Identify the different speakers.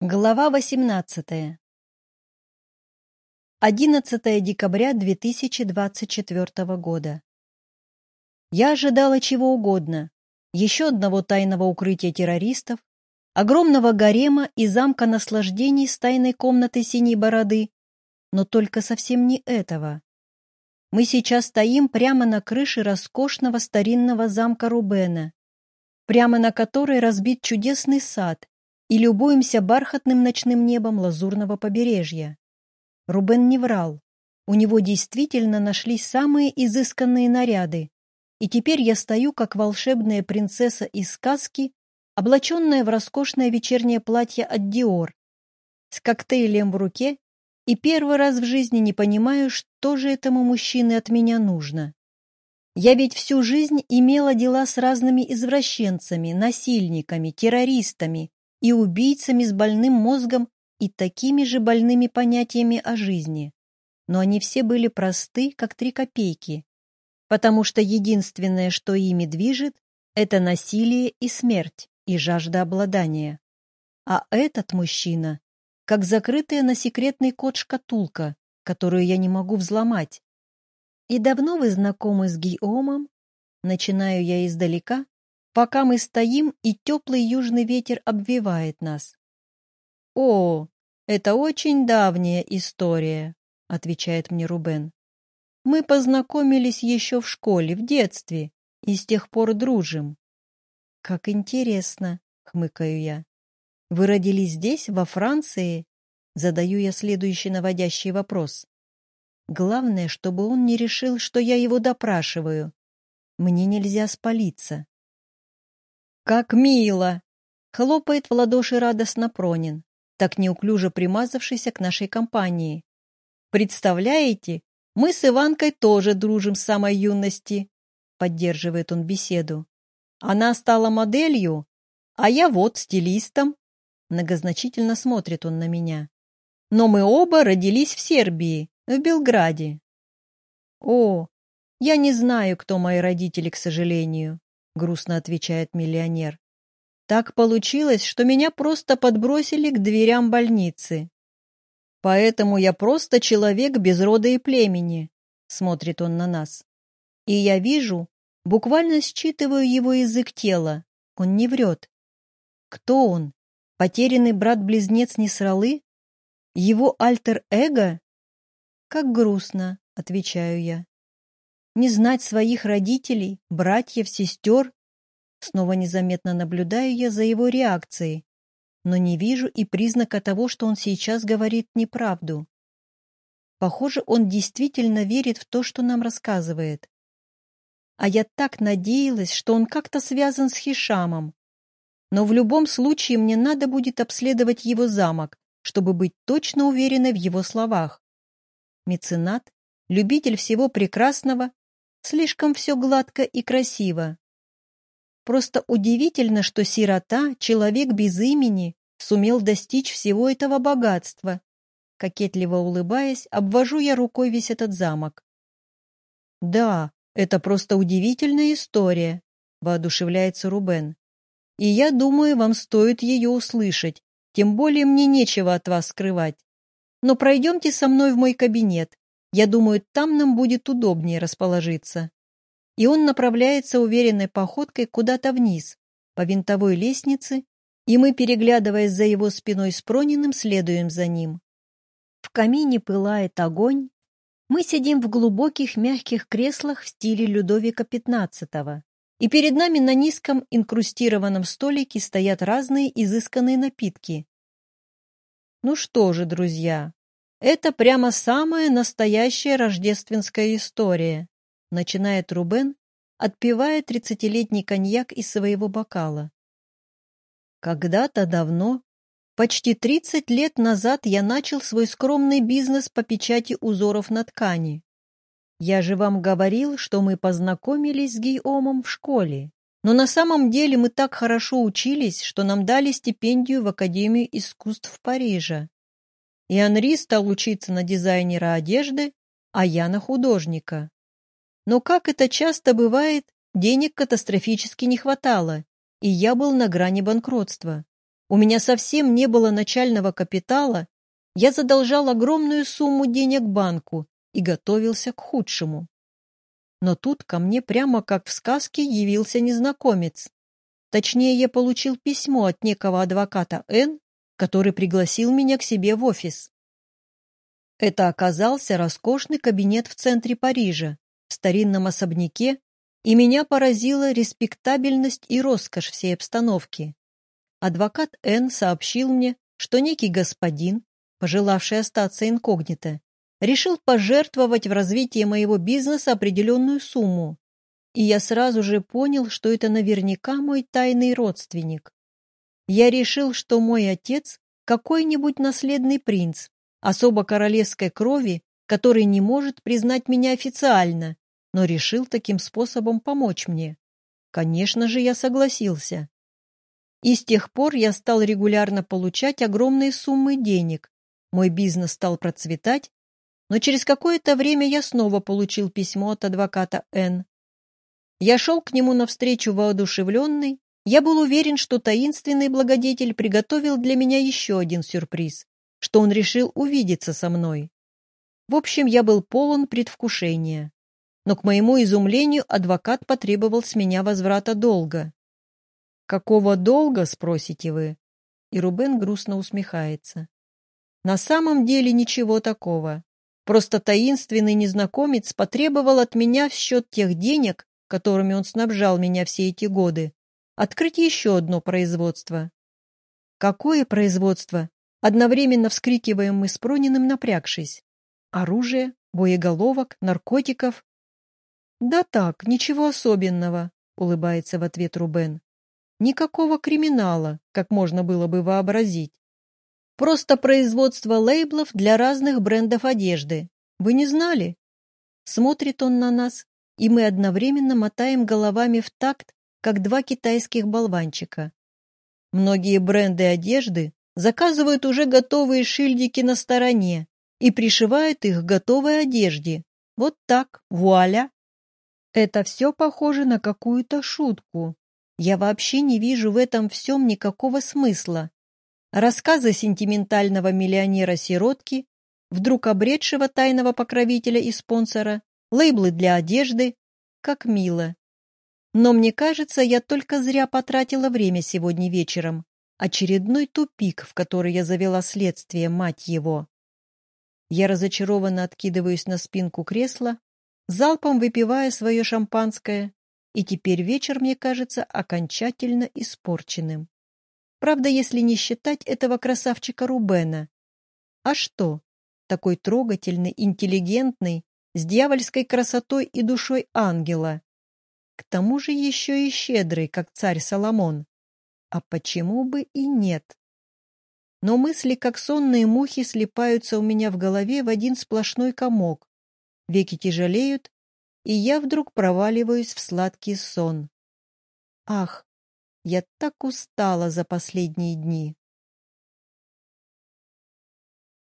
Speaker 1: Глава 18. 11 декабря 2024 года. Я ожидала чего угодно. Еще одного тайного укрытия террористов, огромного гарема и замка наслаждений с тайной комнатой синей бороды, но только совсем не этого. Мы сейчас стоим прямо на крыше роскошного старинного замка Рубена, прямо на которой разбит чудесный сад, и любуемся бархатным ночным небом лазурного побережья. Рубен не врал. У него действительно нашлись самые изысканные наряды, и теперь я стою, как волшебная принцесса из сказки, облаченная в роскошное вечернее платье от Диор, с коктейлем в руке, и первый раз в жизни не понимаю, что же этому мужчине от меня нужно. Я ведь всю жизнь имела дела с разными извращенцами, насильниками, террористами, и убийцами с больным мозгом и такими же больными понятиями о жизни. Но они все были просты, как три копейки, потому что единственное, что ими движет, это насилие и смерть, и жажда обладания. А этот мужчина, как закрытая на секретный код шкатулка, которую я не могу взломать. И давно вы знакомы с Гийомом? Начинаю я издалека, пока мы стоим, и теплый южный ветер обвивает нас. «О, это очень давняя история», — отвечает мне Рубен. «Мы познакомились еще в школе, в детстве, и с тех пор дружим». «Как интересно», — хмыкаю я. «Вы родились здесь, во Франции?» Задаю я следующий наводящий вопрос. Главное, чтобы он не решил, что я его допрашиваю. Мне нельзя спалиться. «Как мило!» — хлопает в ладоши радостно Пронин, так неуклюже примазавшийся к нашей компании. «Представляете, мы с Иванкой тоже дружим с самой юности», — поддерживает он беседу. «Она стала моделью, а я вот стилистом». Многозначительно смотрит он на меня. «Но мы оба родились в Сербии, в Белграде». «О, я не знаю, кто мои родители, к сожалению. — грустно отвечает миллионер. «Так получилось, что меня просто подбросили к дверям больницы. Поэтому я просто человек без рода и племени», — смотрит он на нас. «И я вижу, буквально считываю его язык тела. Он не врет. Кто он? Потерянный брат-близнец Несралы? Его альтер-эго? Как грустно, отвечаю я не знать своих родителей, братьев, сестер. Снова незаметно наблюдаю я за его реакцией, но не вижу и признака того, что он сейчас говорит неправду. Похоже, он действительно верит в то, что нам рассказывает. А я так надеялась, что он как-то связан с Хишамом. Но в любом случае мне надо будет обследовать его замок, чтобы быть точно уверенной в его словах. Меценат, любитель всего прекрасного Слишком все гладко и красиво. Просто удивительно, что сирота, человек без имени, сумел достичь всего этого богатства. Кокетливо улыбаясь, обвожу я рукой весь этот замок. «Да, это просто удивительная история», — воодушевляется Рубен. «И я думаю, вам стоит ее услышать, тем более мне нечего от вас скрывать. Но пройдемте со мной в мой кабинет, я думаю, там нам будет удобнее расположиться. И он направляется уверенной походкой куда-то вниз, по винтовой лестнице, и мы, переглядываясь за его спиной с Прониным, следуем за ним. В камине пылает огонь. Мы сидим в глубоких мягких креслах в стиле Людовика XV, и перед нами на низком инкрустированном столике стоят разные изысканные напитки. Ну что же, друзья, это прямо самая настоящая рождественская история, начинает Рубен, отпивая тридцатилетний коньяк из своего бокала. Когда-то давно, почти тридцать лет назад я начал свой скромный бизнес по печати узоров на ткани. Я же вам говорил, что мы познакомились с Гийомом в школе. Но на самом деле мы так хорошо учились, что нам дали стипендию в Академию искусств Парижа и Анри стал учиться на дизайнера одежды, а я на художника. Но, как это часто бывает, денег катастрофически не хватало, и я был на грани банкротства. У меня совсем не было начального капитала, я задолжал огромную сумму денег банку и готовился к худшему. Но тут ко мне прямо как в сказке явился незнакомец. Точнее, я получил письмо от некого адвоката Н, который пригласил меня к себе в офис. Это оказался роскошный кабинет в центре Парижа, в старинном особняке, и меня поразила респектабельность и роскошь всей обстановки. Адвокат Н сообщил мне, что некий господин, пожелавший остаться инкогнито, решил пожертвовать в развитие моего бизнеса определенную сумму. И я сразу же понял, что это наверняка мой тайный родственник. Я решил, что мой отец – какой-нибудь наследный принц, особо королевской крови, который не может признать меня официально, но решил таким способом помочь мне. Конечно же, я согласился. И с тех пор я стал регулярно получать огромные суммы денег. Мой бизнес стал процветать, но через какое-то время я снова получил письмо от адвоката Н. Я шел к нему навстречу воодушевленный. Я был уверен, что таинственный благодетель приготовил для меня еще один сюрприз, что он решил увидеться со мной. В общем, я был полон предвкушения. Но, к моему изумлению, адвокат потребовал с меня возврата долга. «Какого долга?» — спросите вы. И Рубен грустно усмехается. На самом деле ничего такого. Просто таинственный незнакомец потребовал от меня в счет тех денег, которыми он снабжал меня все эти годы, открыть еще одно производство. Какое производство? Одновременно вскрикиваем мы с Прониным, напрягшись. Оружие, боеголовок, наркотиков. Да так, ничего особенного, улыбается в ответ Рубен. Никакого криминала, как можно было бы вообразить. Просто производство лейблов для разных брендов одежды. Вы не знали? Смотрит он на нас, и мы одновременно мотаем головами в такт, как два китайских болванчика. Многие бренды одежды заказывают уже готовые шильдики на стороне и пришивают их к готовой одежде. Вот так, вуаля! Это все похоже на какую-то шутку. Я вообще не вижу в этом всем никакого смысла. Рассказы сентиментального миллионера-сиротки, вдруг обретшего тайного покровителя и спонсора, лейблы для одежды. Как мило. Но мне кажется, я только зря потратила время сегодня вечером. Очередной тупик, в который я завела следствие, мать его. Я разочарованно откидываюсь на спинку кресла, залпом выпивая свое шампанское, и теперь вечер мне кажется окончательно испорченным. Правда, если не считать этого красавчика Рубена. А что? Такой трогательный, интеллигентный, с дьявольской красотой и душой ангела. К тому же еще и щедрый, как царь Соломон. А почему бы и нет? Но мысли, как сонные мухи, слипаются у меня в голове в один сплошной комок. Веки тяжелеют, и я вдруг проваливаюсь в сладкий сон. Ах, я так устала за последние дни.